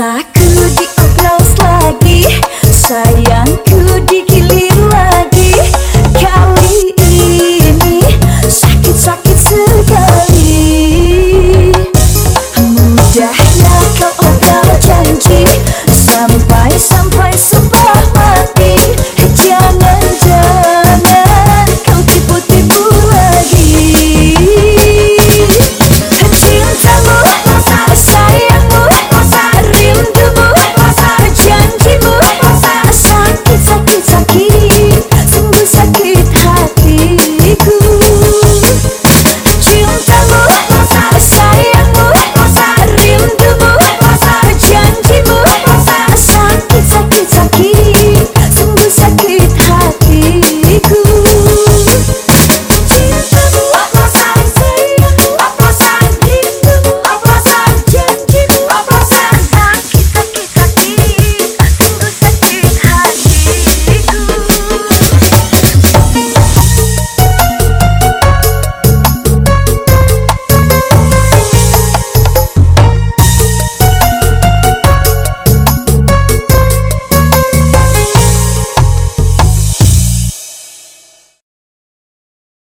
Saca?